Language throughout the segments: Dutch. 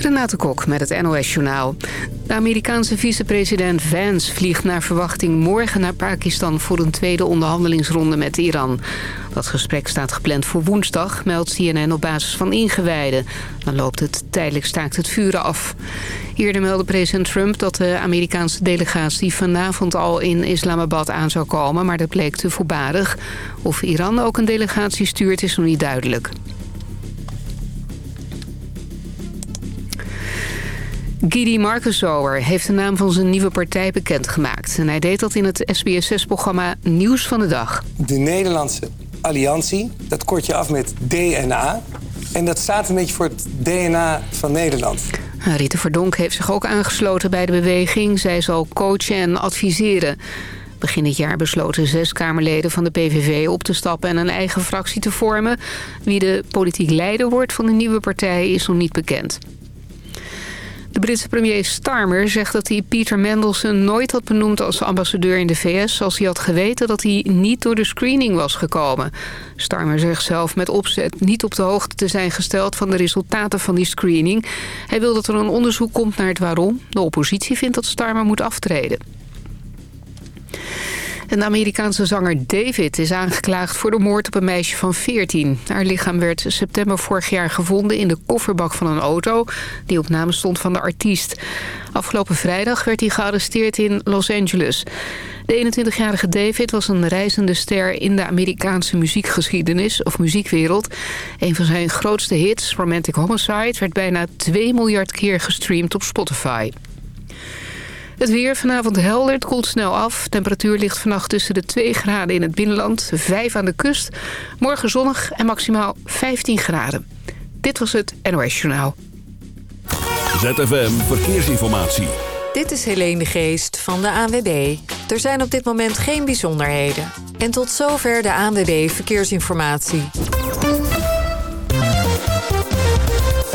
Renate Kok met het NOS Journaal. De Amerikaanse vicepresident Vance vliegt naar verwachting morgen naar Pakistan... voor een tweede onderhandelingsronde met Iran. Dat gesprek staat gepland voor woensdag, meldt CNN op basis van ingewijden. Dan loopt het tijdelijk staakt het vuren af. Eerder meldde president Trump dat de Amerikaanse delegatie vanavond al in Islamabad aan zou komen... maar dat bleek te voorbarig. Of Iran ook een delegatie stuurt is nog niet duidelijk. Gidi Markensower heeft de naam van zijn nieuwe partij bekendgemaakt. En hij deed dat in het SBS6-programma Nieuws van de Dag. De Nederlandse Alliantie, dat kort je af met DNA. En dat staat een beetje voor het DNA van Nederland. Rita Verdonk heeft zich ook aangesloten bij de beweging. Zij zal coachen en adviseren. Begin dit jaar besloten zes Kamerleden van de PVV op te stappen... en een eigen fractie te vormen. Wie de politiek leider wordt van de nieuwe partij is nog niet bekend. De Britse premier Starmer zegt dat hij Peter Mendelssohn nooit had benoemd als ambassadeur in de VS... als hij had geweten dat hij niet door de screening was gekomen. Starmer zegt zelf met opzet niet op de hoogte te zijn gesteld van de resultaten van die screening. Hij wil dat er een onderzoek komt naar het waarom. De oppositie vindt dat Starmer moet aftreden. Een Amerikaanse zanger David is aangeklaagd voor de moord op een meisje van 14. Haar lichaam werd september vorig jaar gevonden in de kofferbak van een auto... die op naam stond van de artiest. Afgelopen vrijdag werd hij gearresteerd in Los Angeles. De 21-jarige David was een reizende ster in de Amerikaanse muziekgeschiedenis of muziekwereld. Een van zijn grootste hits, Romantic Homicide, werd bijna 2 miljard keer gestreamd op Spotify. Het weer vanavond helder, het koelt snel af. Temperatuur ligt vannacht tussen de 2 graden in het binnenland, 5 aan de kust. Morgen zonnig en maximaal 15 graden. Dit was het NOS Journaal. ZFM Verkeersinformatie. Dit is Helene de Geest van de ANWB. Er zijn op dit moment geen bijzonderheden. En tot zover de ANWB Verkeersinformatie.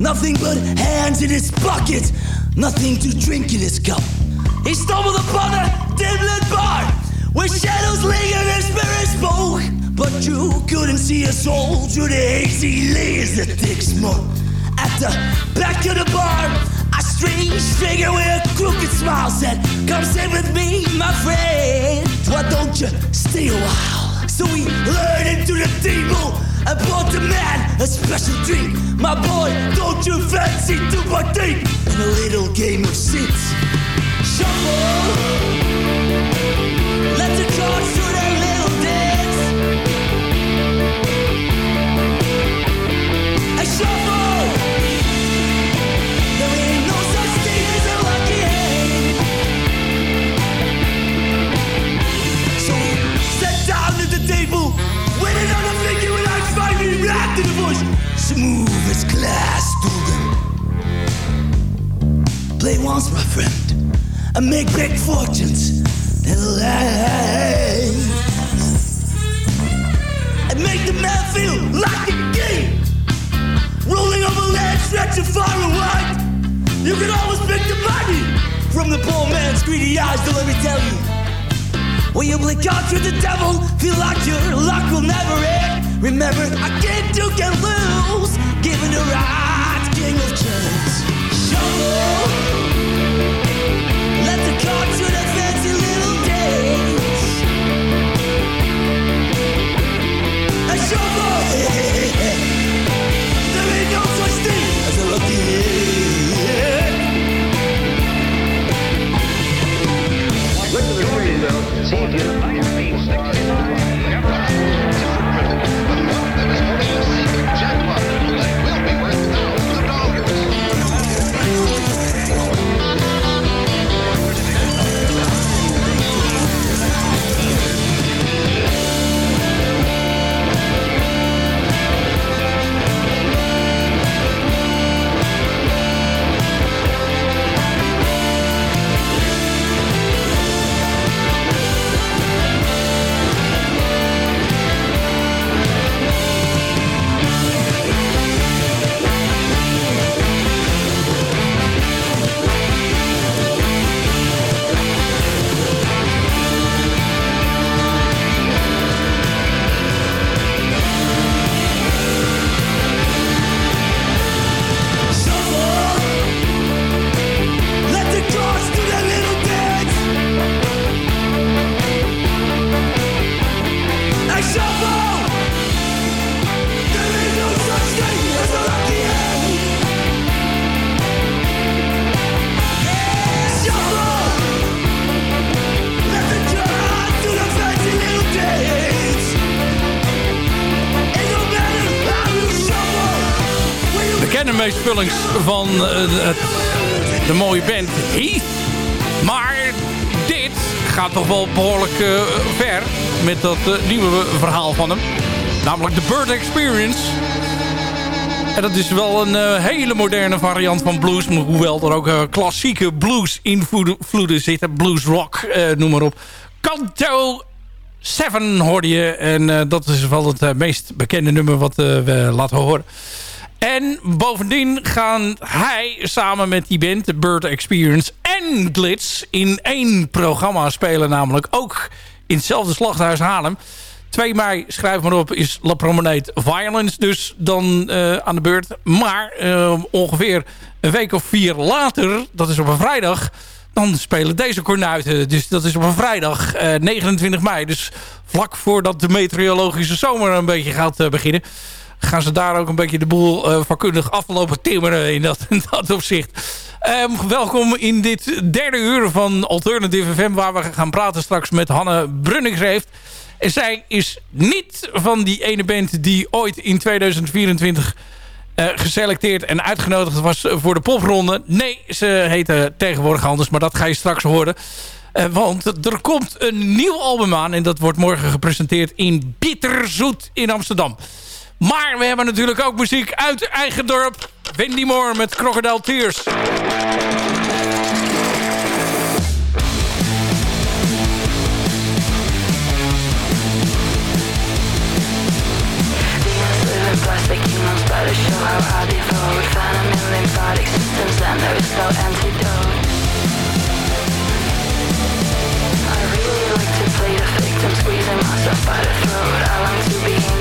Nothing but hands in his pocket, nothing to drink in his cup. He stumbled upon a dim-lit bar where shadows lingered and spirits spoke. But you couldn't see a soul through the hazy layers of thick smoke. At the back of the bar, a strange figure with a crooked smile said, Come sit with me, my friend. Why don't you stay a while? So we lured into the table and brought the a special drink. My boy, don't you fancy to partake in a little game of sits? Shuffle. Let the cards do their little dance. And shuffle. There ain't no such thing as a lucky hand. So down at the table, Smooth as glass, Dugan. Play once, my friend, and make big fortunes life. And make the man feel like a king. Rolling over land, stretching far and wide. You can always pick the money from the poor man's greedy eyes, don't let me tell you. When you play cards with the devil, feel like your luck will never end. Remember, I can't do can lose, giving the right king of chance, Shuffle, let the cards to the fancy little dance. A shuffle, there ain't no such thing as a lucky. Look at the screen, though. See if you. Van uh, de mooie band Heath. Maar dit gaat toch wel behoorlijk uh, ver met dat uh, nieuwe verhaal van hem. Namelijk de Bird Experience. En dat is wel een hele moderne variant van blues. Hoewel er ook klassieke blues invloeden zitten. Blues rock, noem maar op. Canto 7 hoorde je. En dat is wel het meest bekende nummer wat we laten horen. En bovendien gaan hij samen met die band, de Bird Experience en Glitz... in één programma spelen, namelijk ook in hetzelfde slachthuis Haarlem. 2 mei, schrijf maar op, is La Promenade Violence dus dan uh, aan de beurt. Maar uh, ongeveer een week of vier later, dat is op een vrijdag... dan spelen deze kornuiten. Dus dat is op een vrijdag, uh, eh, 29 mei. Dus vlak voordat de meteorologische zomer een beetje gaat beginnen gaan ze daar ook een beetje de boel uh, vakkundig aflopen timmeren in dat, in dat opzicht. Um, welkom in dit derde uur van Alternative FM... waar we gaan praten straks met Hanne Brunningsreeft. En zij is niet van die ene band die ooit in 2024... Uh, eh, geselecteerd en uitgenodigd was voor de popronde. Nee, ze heette tegenwoordig anders, maar dat ga je straks horen. Uh, want er komt een nieuw album aan en dat wordt morgen gepresenteerd in Bitterzoet in Amsterdam. Maar we hebben natuurlijk ook muziek uit eigen dorp. Wendy Moore met Crocodile Tears. really like to play the by the throat I to be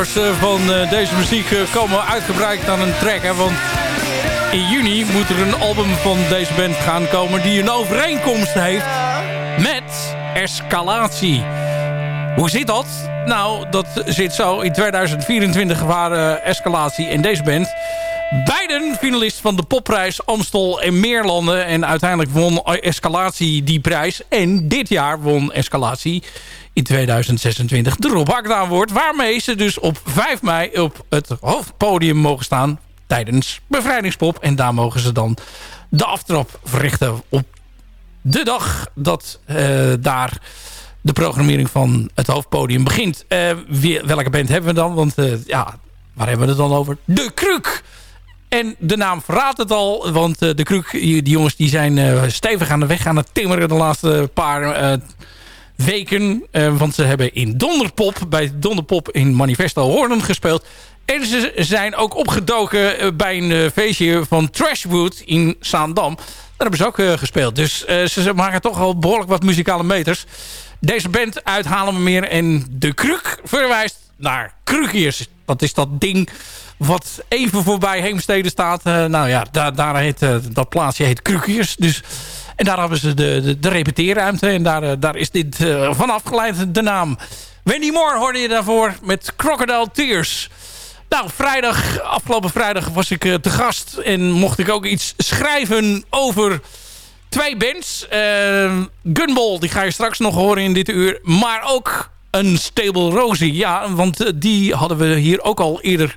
eh, van eh, deze muziek eh, komen uitgebreid aan een track. Hè, want in juni moet er een album van deze band gaan komen... die een overeenkomst heeft met Escalatie. Hoe zit dat? Nou, dat zit zo. In 2024 waren Escalatie en deze band... beiden finalist van de popprijs Amstel en Meerlanden. En uiteindelijk won Escalatie die prijs. En dit jaar won Escalatie in 2026 de Rob Hakda Award. Waarmee ze dus op 5 mei op het hoofdpodium mogen staan tijdens Bevrijdingspop. En daar mogen ze dan de aftrap verrichten op de dag dat eh, daar de programmering van het hoofdpodium begint. Eh, welke band hebben we dan? Want eh, ja, waar hebben we het dan over? De Kruk! En de naam verraadt het al, want eh, de Kruk, die jongens die zijn eh, stevig aan de weg aan het timmeren de laatste paar eh, weken. Want ze hebben in Donderpop, bij Donderpop in Manifesto Hoorn gespeeld. En ze zijn ook opgedoken bij een feestje van Trashwood in Zaandam. Daar hebben ze ook gespeeld. Dus ze maken toch al behoorlijk wat muzikale meters. Deze band uit Haarlemmermeer en De Kruk verwijst naar Krukiers. Dat is dat ding wat even voorbij Heemstede staat. Eh, nou ja, daar, daar heet, eh, dat plaatsje heet Krukiers. Dus, en daar hebben ze de, de, de repeteerruimte. En daar, eh, daar is dit van afgeleid, de naam. Wendy Moore hoorde je daarvoor met Crocodile Tears. Nou, vrijdag, afgelopen vrijdag was ik te gast. En mocht ik ook iets schrijven over twee bands. Eh, Gunball, die ga je straks nog horen in dit uur. Maar ook een Stable Rosie. Ja, want die hadden we hier ook al eerder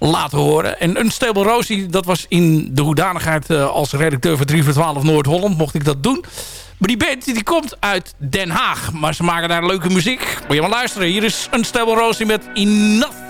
laten horen. En een Stable Rosie, dat was in de hoedanigheid eh, als redacteur van 3 voor 12 Noord-Holland. Mocht ik dat doen. Maar die band die komt uit Den Haag. Maar ze maken daar leuke muziek. Moet je maar luisteren. Hier is een Stable Rosie met. Enough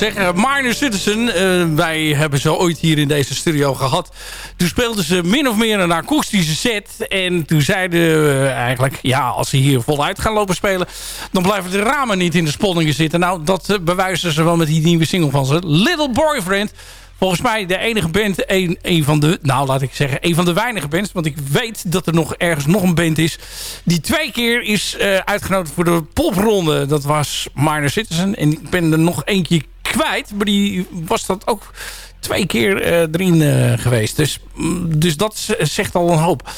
zeggen? Minor Citizen, eh, wij hebben ze ooit hier in deze studio gehad. Toen speelden ze min of meer een akoestische set. En toen zeiden we eigenlijk, ja, als ze hier voluit gaan lopen spelen... dan blijven de ramen niet in de sponningen zitten. Nou, dat eh, bewijzen ze wel met die nieuwe single van ze. Little Boyfriend. Volgens mij de enige band, een, een van de, nou laat ik zeggen, een van de weinige bands. Want ik weet dat er nog ergens nog een band is die twee keer is eh, uitgenodigd voor de popronde. Dat was Minor Citizen. En ik ben er nog eentje kwijt, maar die was dat ook twee keer eh, erin eh, geweest. Dus, mm, dus dat zegt al een hoop.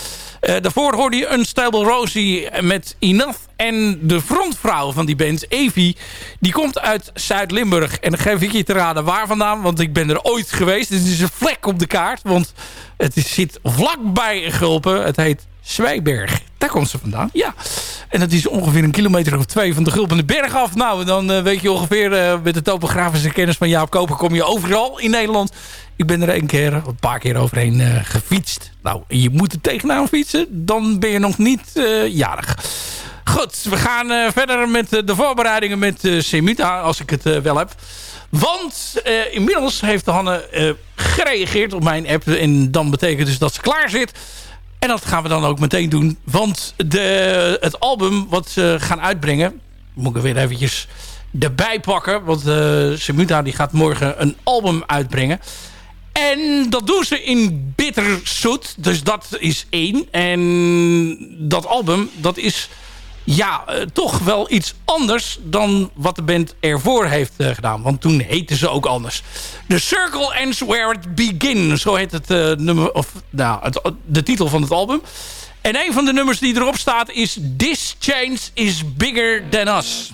Eh, daarvoor hoorde je Unstable Rosie met Enough. En de frontvrouw van die band, Evie, die komt uit Zuid-Limburg. En dan geef ik je te raden waar vandaan, want ik ben er ooit geweest. Het is een vlek op de kaart, want het zit vlakbij Gulpen. Het heet Zwijberg. Daar komt ze vandaan, ja. En dat is ongeveer een kilometer of twee van de Gulpende Berg af. Nou, dan eh, weet je ongeveer eh, met de topografische kennis van Jaap Koper... kom je overal in Nederland. Ik ben er een keer, een paar keer overheen eh, gefietst. Nou, je moet er tegenaan fietsen. Dan ben je nog niet eh, jarig. Goed, we gaan eh, verder met de voorbereidingen met Semita, als ik het wel heb. Want inmiddels heeft Hanne gereageerd op mijn app. En dan betekent dus dat ze klaar zit. En dat gaan we dan ook meteen doen. Want de, het album wat ze gaan uitbrengen... Moet ik er weer eventjes erbij pakken. Want uh, Semuta die gaat morgen een album uitbrengen. En dat doen ze in bitterzoet. Dus dat is één. En dat album, dat is ja, eh, toch wel iets anders dan wat de band ervoor heeft eh, gedaan. Want toen heten ze ook anders. The Circle Ends Where It Begins. Zo heet het eh, nummer, of nou, het, de titel van het album. En een van de nummers die erop staat is This Change is Bigger Than Us.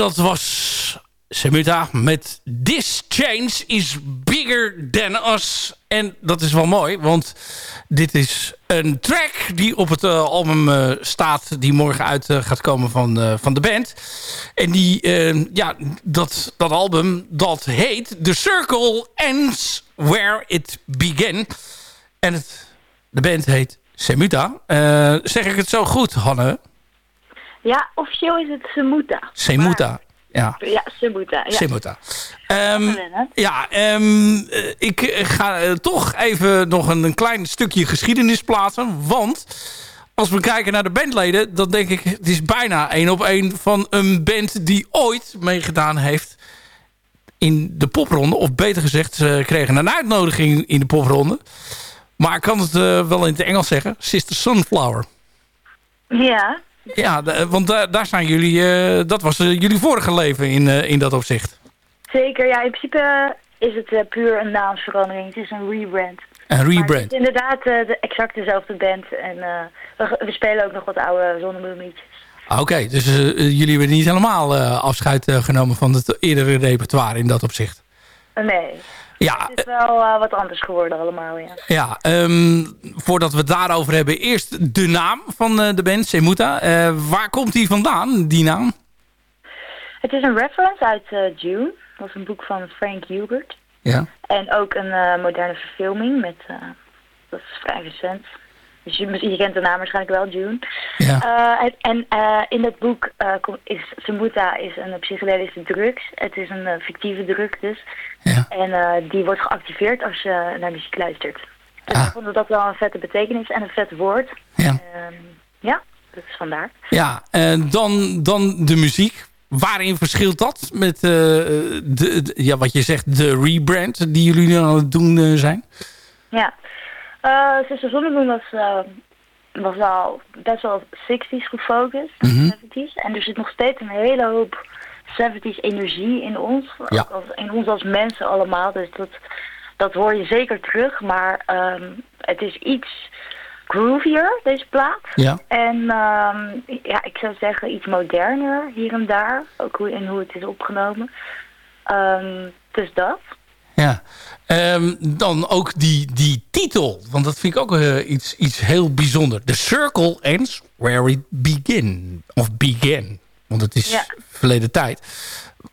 dat was Semuta met This Change is Bigger Than Us. En dat is wel mooi, want dit is een track die op het eh, album eh, staat... die morgen uit eh, gaat komen van, van de band. En die, ja, dat, dat album, dat heet The Circle Ends Where It Began. En de band heet Semuta. zeg ik het zo goed, Hanne? Ja, officieel is het Semuta. Semuta. Ja, ja Semuta. Ja, Semuta. Ehm, ja, ehm, eh, ik eh, ga eh, toch even nog een, een, klein stukje geschiedenis plaatsen. Want als we kijken naar de bandleden, dan denk ik... het is bijna één op één van een band die ooit meegedaan heeft in de popronde. Of beter gezegd, ze kregen een uitnodiging in de popronde. Maar ik kan het wel in het Engels zeggen. Sister Sunflower. Ja. Ja, de- want daar daar zijn jullie... eh, dat was eh, jullie vorige leven in, eh, in dat opzicht. zeker. Ja, in principe is het eh, puur een naamsverandering. Het is een rebrand. Een rebrand. het is inderdaad eh, de, exact dezelfde band. En eh, we, we spelen ook nog wat oude zonnebloemliedjes. Ah, Oké, dus eh, eh, jullie hebben niet helemaal eh, afscheid eh, genomen van het eerdere repertoire in dat opzicht. Eh, nee, Ja, het is wel eh, wat anders geworden allemaal, ja. Ja, ehm, voordat we het daarover hebben, eerst de naam van eh, de band, Semuta. Eh, waar komt die vandaan, die naam? Het is een reference uit June. Dat is een boek van Frank Hubert. Ja. En ook een moderne verfilming met, eh, dat is vrij recent. Dus je, je kent de naam waarschijnlijk wel, June. Ja. En in dat boek is Sambuta is een psychedelische drugs. Het is een fictieve drug dus. Ja. En eh, die wordt geactiveerd als je naar muziek luistert. Dus Ah. ik vond dat wel een vette betekenis en een vet woord. Ja. Ehm, ja, dat is vandaar. Ja, en dan, dan de muziek. Waarin verschilt dat met eh, de, de- ja, wat je zegt, de rebrand die jullie nu aan het doen eh, zijn? Ja. Eh Sister Zonnebloem was, eh, was wel best wel 60s gefocust. 70s. En er zit nog steeds een hele hoop 70s energie in ons. Ja. In ons als mensen allemaal. Dus dat, dat hoor je zeker terug. Maar ehm, het is iets groovier, deze plaat. Ja. En ehm, ja, ik zou zeggen iets moderner hier en daar. Ook hoe, in hoe het is opgenomen. Ehm, dus dat. Ja. Dan ook die, die titel. Want dat vind ik ook eh, iets, iets heel bijzonder. The Circle Ends Where It Begin. Of Began. Want het is Ja. verleden tijd.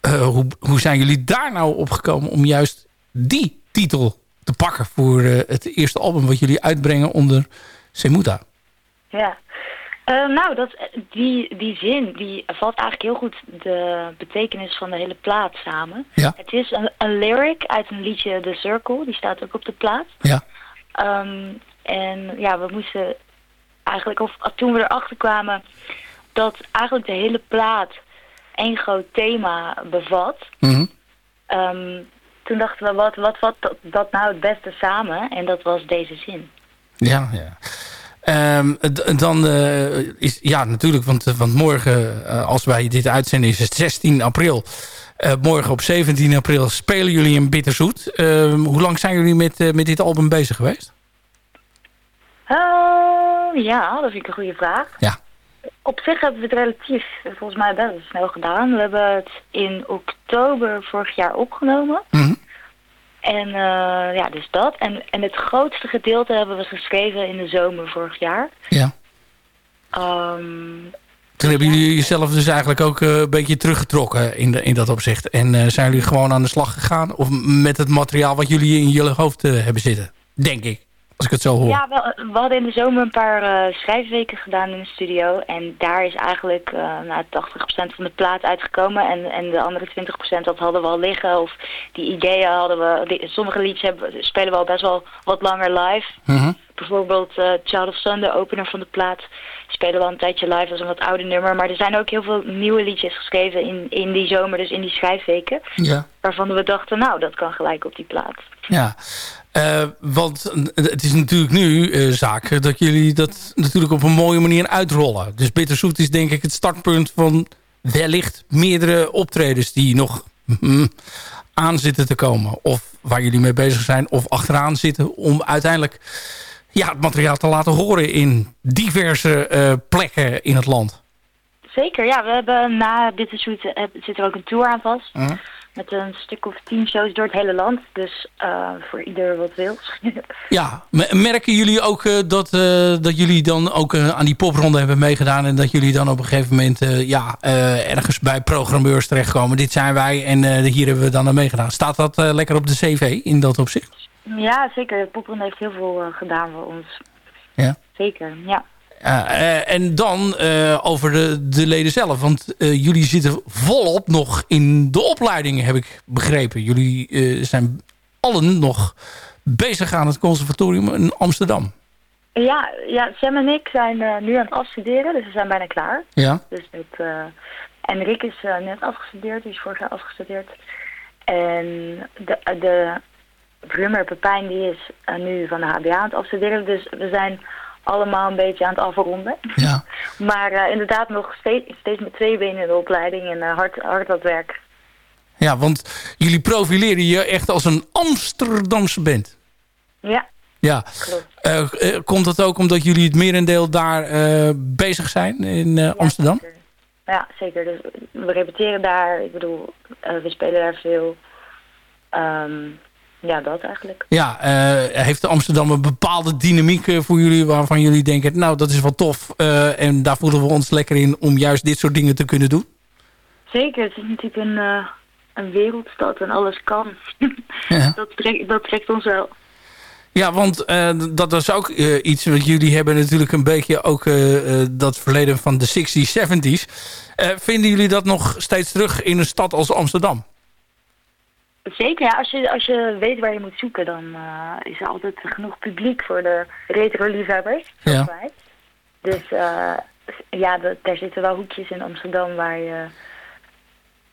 Eh, hoe, hoe zijn jullie daar nou opgekomen om juist die titel te pakken... voor eh, het eerste album wat jullie uitbrengen onder Semuta? Ja. Eh, nou, dat, die, die zin die valt eigenlijk heel goed de betekenis van de hele plaat samen. Ja. Het is een, een lyric uit een liedje The Circle, die staat ook op de plaat. Ja. Ehm, en ja, we moesten eigenlijk, of toen we erachter kwamen dat eigenlijk de hele plaat één groot thema bevat. Mhm. ehm, toen dachten we, wat, wat vat dat, dat nou het beste samen? En dat was deze zin. Ja, ja. Ehm, dan eh, is, ja natuurlijk, want, want morgen, eh, als wij dit uitzenden, is het 16 april. Eh, morgen op 17 april spelen jullie in Bitterzoet. Ehm, hoe lang zijn jullie met, eh, met dit album bezig geweest? Ja, dat vind ik een goede vraag. Ja. Op zich hebben we het relatief, eh, volgens mij best snel gedaan. We hebben het in oktober vorig jaar opgenomen. Mhm. En eh, ja, dus dat. En, en het grootste gedeelte hebben we geschreven in de zomer vorig jaar. Ja. Ehm, Toen hebben jullie jezelf dus eigenlijk ook eh, een beetje teruggetrokken in, de, in dat opzicht. En zijn jullie gewoon aan de slag gegaan? Of met het materiaal wat jullie in jullie hoofd hebben zitten? Denk ik, als ik het zo hoor. ja, wel, we hadden in de zomer een paar eh, schrijfweken gedaan in de studio. En daar is eigenlijk eh nou, 80% van de plaat uitgekomen. En, en de andere 20% dat hadden we al liggen. Of die ideeën hadden we... die- sommige liedjes hebben, spelen we al best wel wat langer live. Mhm. Bijvoorbeeld eh, Child of Sun, de opener van de plaat, spelen we al een tijdje live. Dat is een wat ouder nummer. Maar er zijn ook heel veel nieuwe liedjes geschreven in, in die zomer, dus in die schrijfweken. Ja. Waarvan we dachten, nou, dat kan gelijk op die plaat. Ja, Eh, want het is natuurlijk nu eh, zaak dat jullie dat natuurlijk op een mooie manier uitrollen. Dus Bitterzoet is denk ik het startpunt van wellicht meerdere optredens die nog mm, aan zitten te komen. Of waar jullie mee bezig zijn of achteraan zitten om uiteindelijk ja, het materiaal te laten horen in diverse eh, plekken in het land. Zeker, ja. We hebben na eh, zit er ook een tour aan vast. Mhm. Met een stuk of tien shows door het hele land. Dus eh, voor ieder wat wil. Ja, me- merken jullie ook eh, dat, eh, dat jullie dan ook aan die popronde hebben meegedaan... en dat jullie dan op een gegeven moment ja, ergens bij programmeurs terechtkomen? Dit zijn wij en hier hebben we dan aan meegedaan. Staat dat lekker op de cv in dat opzicht? ja, zeker. Popron heeft heel veel gedaan voor ons. Ja. Zeker, ja. Ja, eh, en dan eh, over de, de leden zelf. Want eh, jullie zitten volop nog in de opleiding, heb ik begrepen. Jullie zijn allen nog bezig aan het conservatorium in Amsterdam. Ja, ja, Sam en ik zijn nu aan het afstuderen, dus we zijn bijna klaar. Ja. Dus eh, en Rick is net afgestudeerd, die is vorig jaar afgestudeerd. En de, de drummer Pepijn die is nu van de HBA aan het afstuderen, dus we zijn allemaal een beetje aan het afronden. Ja. Maar eh, inderdaad nog steeds, steeds met twee benen in de opleiding en eh, hard, hard het werk. Ja, want jullie profileren je echt als een Amsterdamse band. Ja, Ja. klopt. Eh, komt dat ook omdat jullie het merendeel daar bezig zijn in Amsterdam? Zeker. Ja, zeker. Dus we repeteren daar. Ik bedoel, we spelen daar veel. Ehm, ja, dat eigenlijk. Ja, eh, heeft Amsterdam een bepaalde dynamiek eh, voor jullie... waarvan jullie denken, nou, dat is wel tof... eh, en daar voelen we ons lekker in om juist dit soort dingen te kunnen doen? Zeker, het is natuurlijk een, een wereldstad en alles kan. Ja. dat, trekt, dat trekt ons wel. Ja, want dat is ook iets... want jullie hebben natuurlijk een beetje ook dat verleden van de 60s, 70s. Eh, vinden jullie dat nog steeds terug in een stad als Amsterdam? Zeker, ja, als je, als je weet waar je moet zoeken, dan eh, is er altijd genoeg publiek voor de retro-liefhebbers. Ja. wij. Dus eh, ja, dat, daar zitten wel hoekjes in Amsterdam waar, je,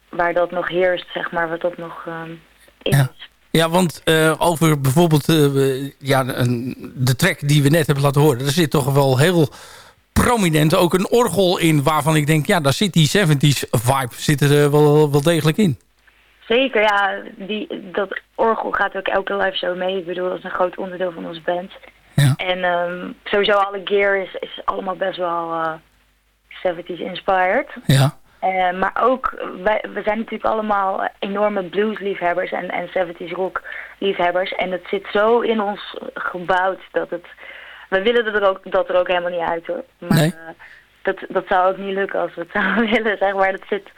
waar dat nog heerst, zeg maar, wat dat nog ehm in Ja. is. Ja, want eh, over bijvoorbeeld ja, een, de track die we net hebben laten horen... er zit toch wel heel prominent ook een orgel in... waarvan ik denk, ja, daar zit die 70s vibe zit er wel, wel degelijk in. Zeker, ja. Die, dat orgel gaat ook elke live show mee. Ik bedoel, dat is een groot onderdeel van onze band. Ja. En ehm, sowieso alle gear is, is allemaal best wel eh 70s inspired. Ja, Eh, maar ook, wij, we zijn natuurlijk allemaal enorme bluesliefhebbers en, en 70s rock liefhebbers. En het zit zo in ons gebouwd dat het... We willen er ook, dat er ook helemaal niet uit hoor. Maar Nee. eh, dat, dat zou ook niet lukken als we het zouden willen, zeg maar. Dat zit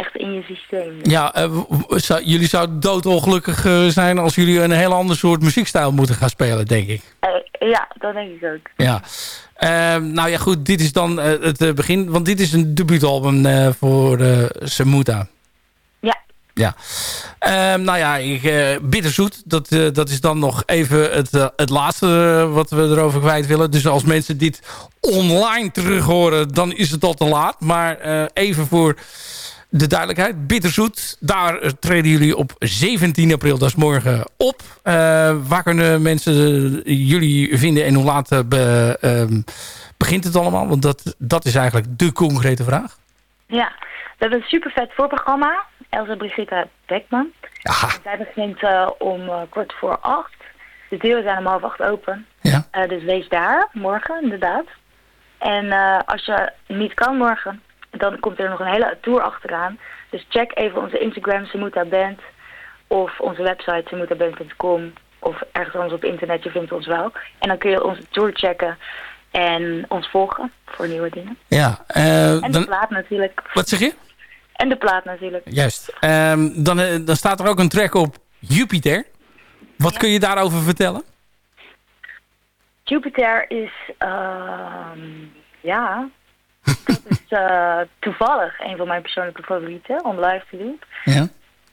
echt in je systeem. ja eh, zou- jullie zouden doodongelukkig eh, zijn... als jullie een heel ander soort muziekstijl moeten gaan spelen, denk ik. Eh, ja, dat denk ik ook. Ja. Ehm, nou ja, goed, dit is dan het begin. Want dit is een debuutalbum voor Samuta. Ja, Ja. Ehm, nou ja, ik, bitterzoet. Dat, dat is dan nog even het, het laatste wat we erover kwijt willen. Dus als mensen dit online terug horen, dan is het al te laat. Maar even voor de duidelijkheid. Bitterzoet, daar treden jullie op 17 april, dat is morgen, op. Eh, waar kunnen mensen eh, jullie vinden en hoe laat eh, be- ehm, begint het allemaal? Want dat, dat is eigenlijk de concrete vraag. ja. We hebben een super vet voorprogramma. Elsa Brigitte Beckman. Aha. Zij begint om kwart voor acht. De deuren zijn om half acht open. Ja. Dus wees daar, morgen inderdaad. En als je niet kan morgen, dan komt er nog een hele tour achteraan. Dus check even onze Instagram, Semuta Band. Of onze website, semutaband.com. Of ergens anders op internet, je vindt ons wel. En dan kun je onze tour checken en ons volgen voor nieuwe dingen. Ja, eh, En de dan, plaat natuurlijk. wat zeg je? En de plaat natuurlijk. Juist. Ehm, dan, eh, dan staat er ook een track op Jupiter. Wat kun je daarover vertellen? Jupiter is, ehm, ja, dat is eh, toevallig een van mijn persoonlijke favorieten om live te doen. Ja.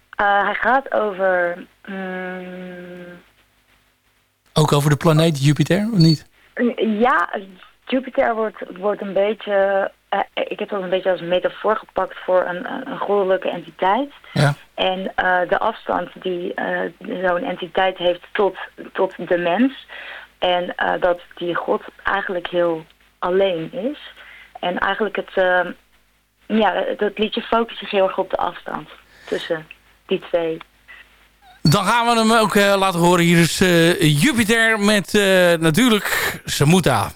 Eh, hij gaat over, mm, Ook over de planeet Jupiter, of niet? ja, Jupiter wordt, wordt een beetje, eh, ik heb dat een beetje als metafoor gepakt voor een, een, goddelijke entiteit. Ja. En de afstand die zo'n entiteit heeft tot, tot de mens. En dat die God eigenlijk heel alleen is. En eigenlijk het, eh, ja, dat liedje focust zich heel erg op de afstand tussen die twee. Dan gaan we hem ook eh, laten horen. Hier is eh, Jupiter met eh, natuurlijk Samuta.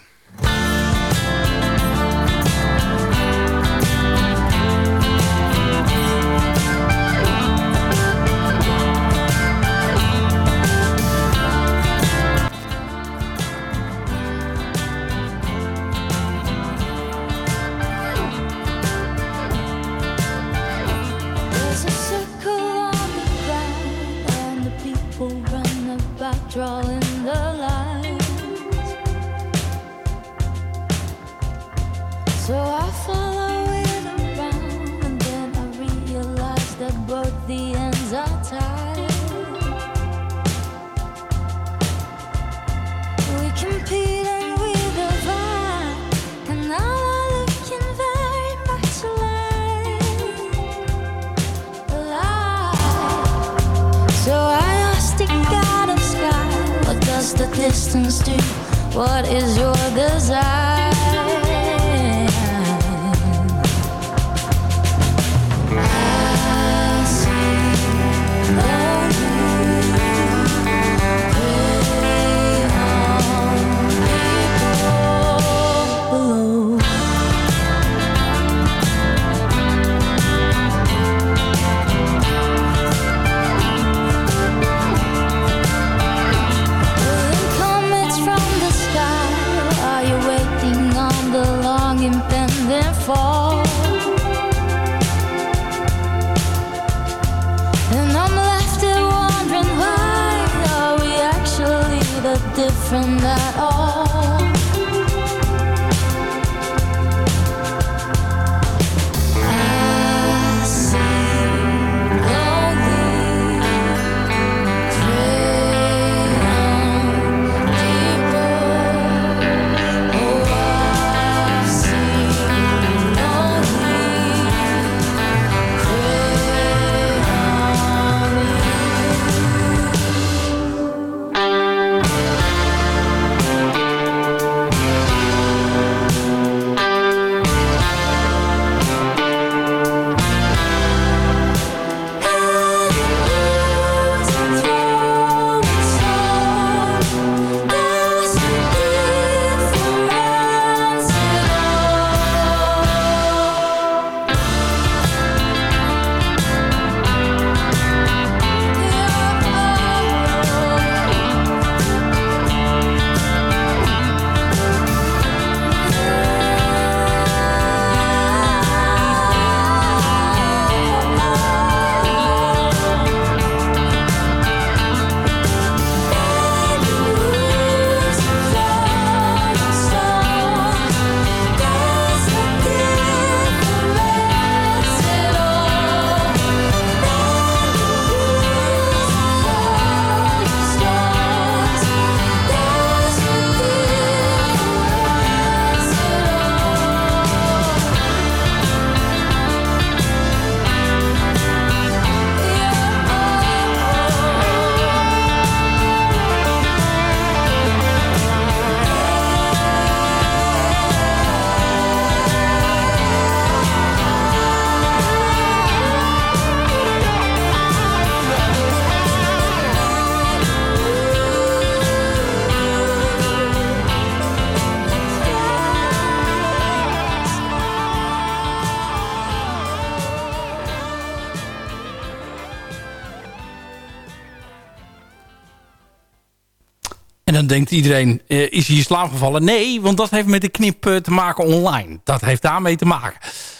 En dan denkt iedereen, eh, is hij in gevallen? Nee, want dat heeft met de knip eh, te maken online. Dat heeft daarmee te maken.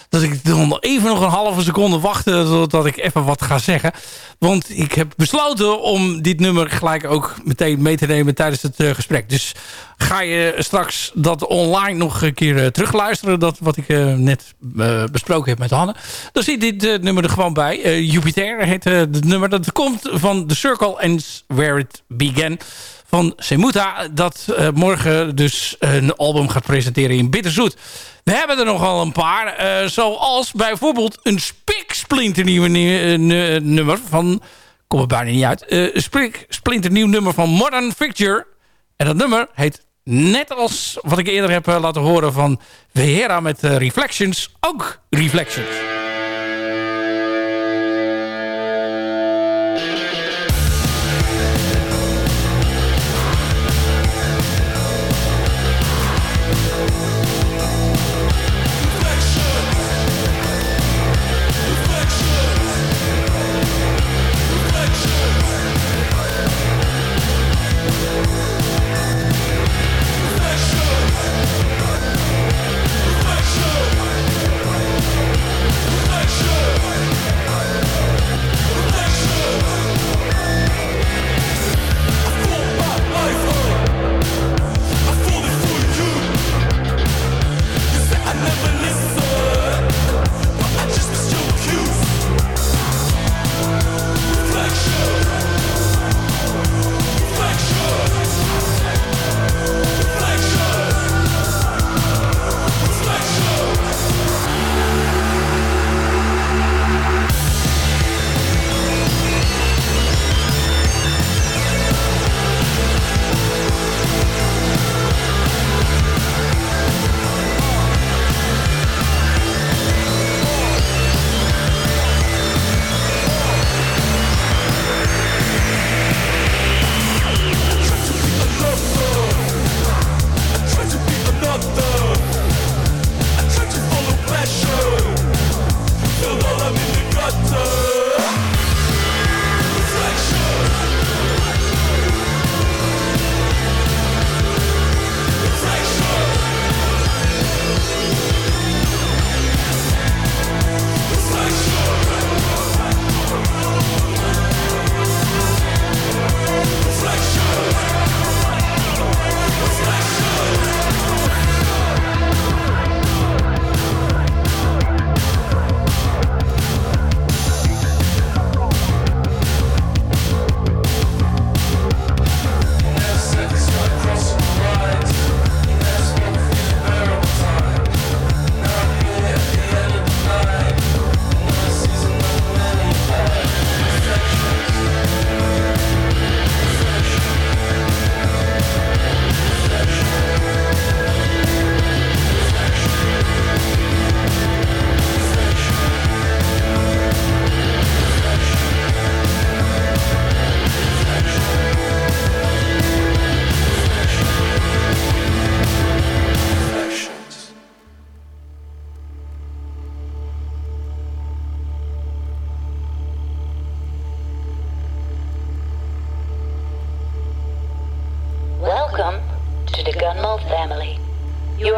Dat ik dan even nog een halve seconde wachten totdat ik even wat ga zeggen. Want ik heb besloten om dit nummer gelijk ook meteen mee te nemen tijdens het eh, gesprek. Dus ga je straks dat online nog een keer terugluisteren. Dat wat ik net besproken heb met Hanne. Dan zit dit nummer er gewoon bij. Jupiter heet het nummer. Dat komt van The Circle and Where It Began van Semuta. Dat eh, morgen dus een album gaat presenteren in Bitterzoet. We hebben er nogal een paar. eh, zoals bijvoorbeeld een spiksplinternieuwe ni- eh, nu- nummer van... Kom er bijna niet uit. een spik- splinternieuw nummer van Modern Picture. En dat nummer heet net als wat ik eerder heb laten horen van Vehera met Reflections. Ook Reflections.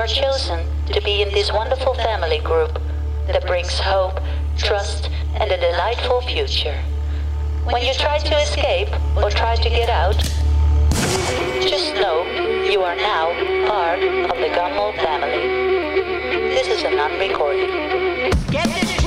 Are chosen to be in this wonderful family group that brings hope, trust, and a delightful future. When you try to escape or try to get out, just know you are now part of the Gunnell family. This is a non-recording. Get this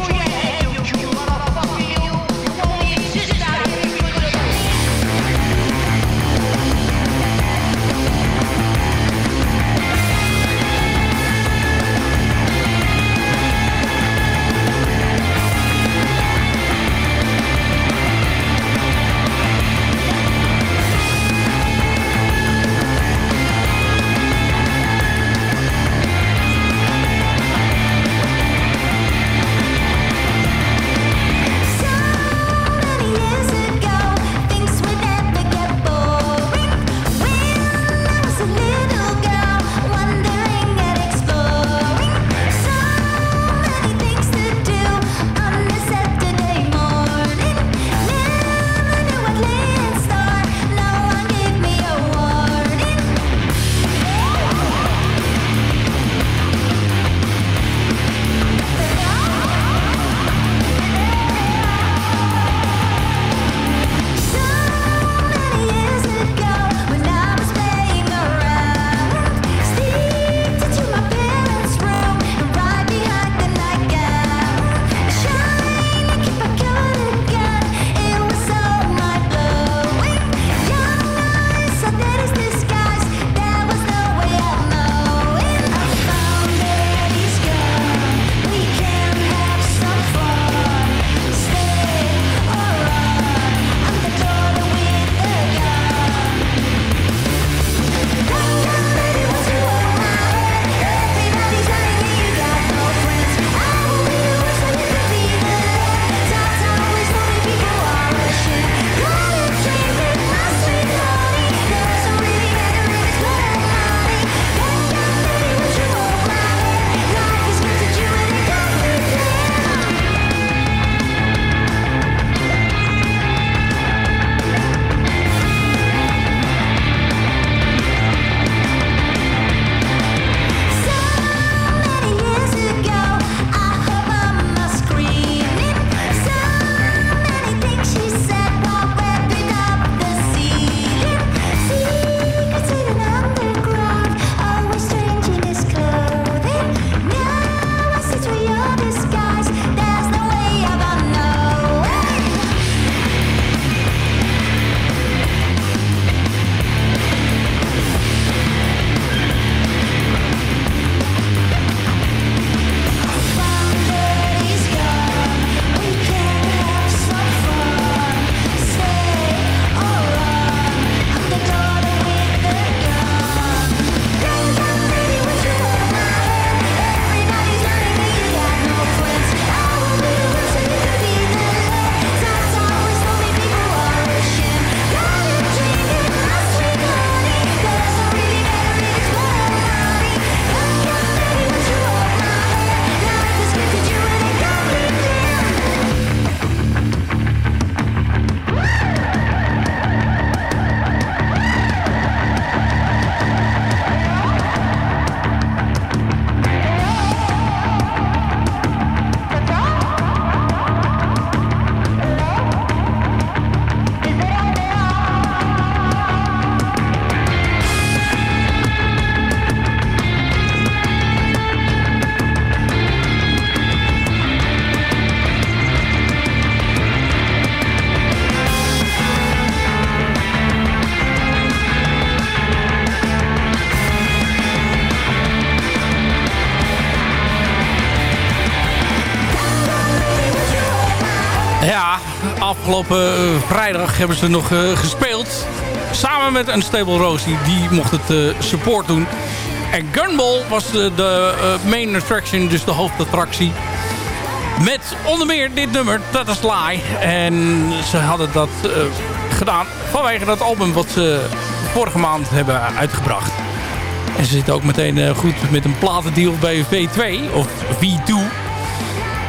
afgelopen eh, vrijdag hebben ze nog eh, gespeeld. Samen met een Stable Rosie. Die mocht het eh, support doen. En Gunball was de, de main attraction, dus de hoofdattractie. Met onder meer dit nummer, Dat is Lie. En ze hadden dat gedaan vanwege dat album wat ze vorige maand hebben uitgebracht. En ze zitten ook meteen goed met een platendeal bij V2 of V2.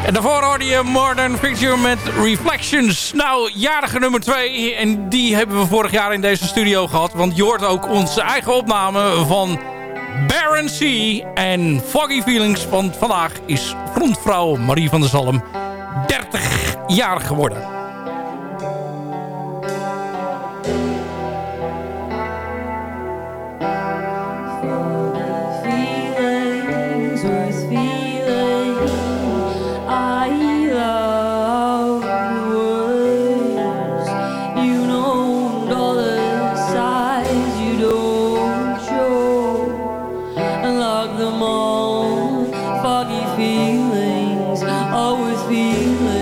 En daarvoor hoorde je Modern Picture met Reflections. Nou, jarige nummer 2. En die hebben we vorig jaar in deze studio gehad. Want je hoort ook onze eigen opname van Baron C. En Foggy Feelings, want vandaag is frontvrouw Marie van der Zalm 30 jaar geworden. dream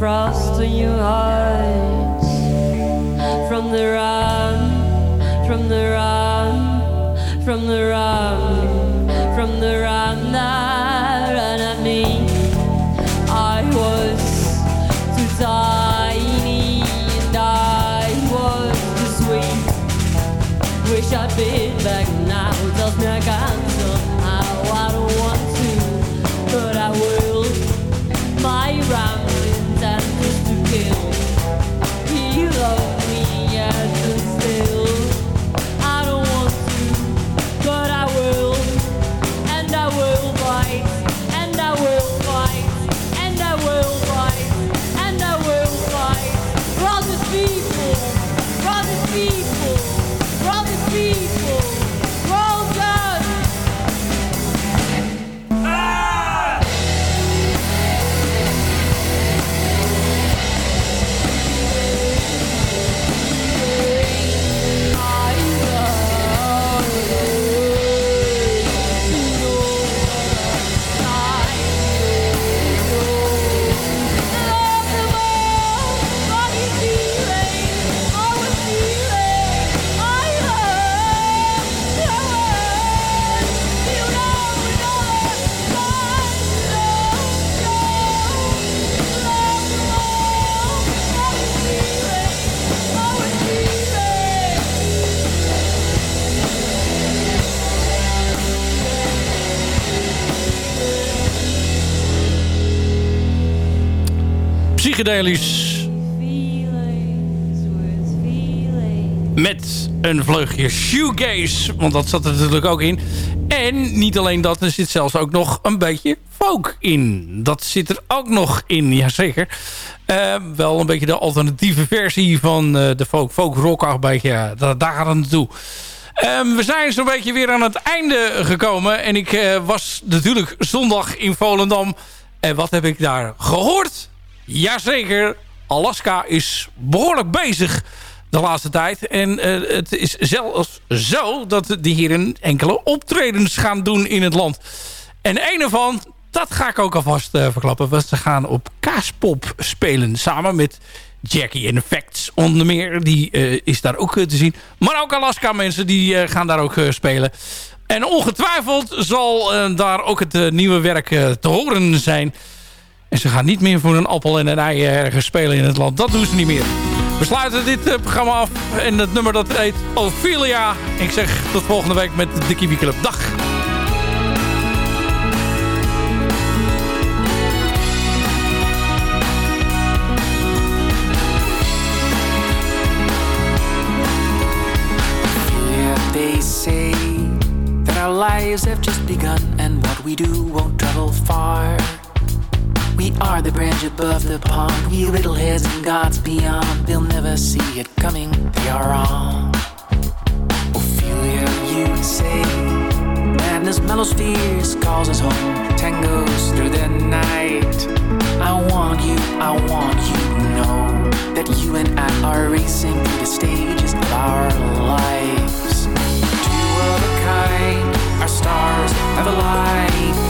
frost in your eyes, from the ram, from the ram, from the ram, from the ram Psychedelisch. Met een vleugje shoegaze. Want dat zat er natuurlijk ook in. En niet alleen dat, er zit zelfs ook nog een beetje folk in. Dat zit er ook nog in, jazeker. Uh, wel een beetje de alternatieve versie van uh, de folk, folk rock. Een ja, daar, daar gaat naartoe. Um, we zijn zo'n beetje weer aan het einde gekomen. En ik uh, was natuurlijk zondag in Volendam. En wat heb ik daar gehoord? Jazeker, Alaska is behoorlijk bezig de laatste tijd. En uh, het is zelfs zo dat de heren enkele optredens gaan doen in het land. En een ervan, dat ga ik ook alvast uh, verklappen. Want ze gaan op Kaaspop spelen samen met Jackie in Effects onder meer. Die uh, is daar ook te zien. Maar ook Alaska mensen, die gaan daar ook spelen. En ongetwijfeld zal daar ook het nieuwe werk te horen zijn. En ze gaan niet meer voor een appel en een ei ergens spelen in het land. Dat doen ze niet meer. We sluiten dit eh, programma af. En het nummer dat heet Ophelia. Ik zeg tot volgende week met de Kiwi Club. Dag! have just begun and what we do won't far We are the branch above the pond. We little heads and God's beyond. They'll never see it coming. They are wrong. Ophelia, you say. Madness mellows fears, calls us home. Tangos through the night. I want you, I want you to know that you and I are racing through the stages of our lives. Two of a kind, our stars have our doubts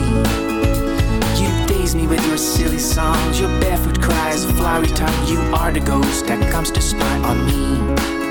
with your silly songs, your barefoot cries, flowery tongue. You are the ghost that comes to spy on me.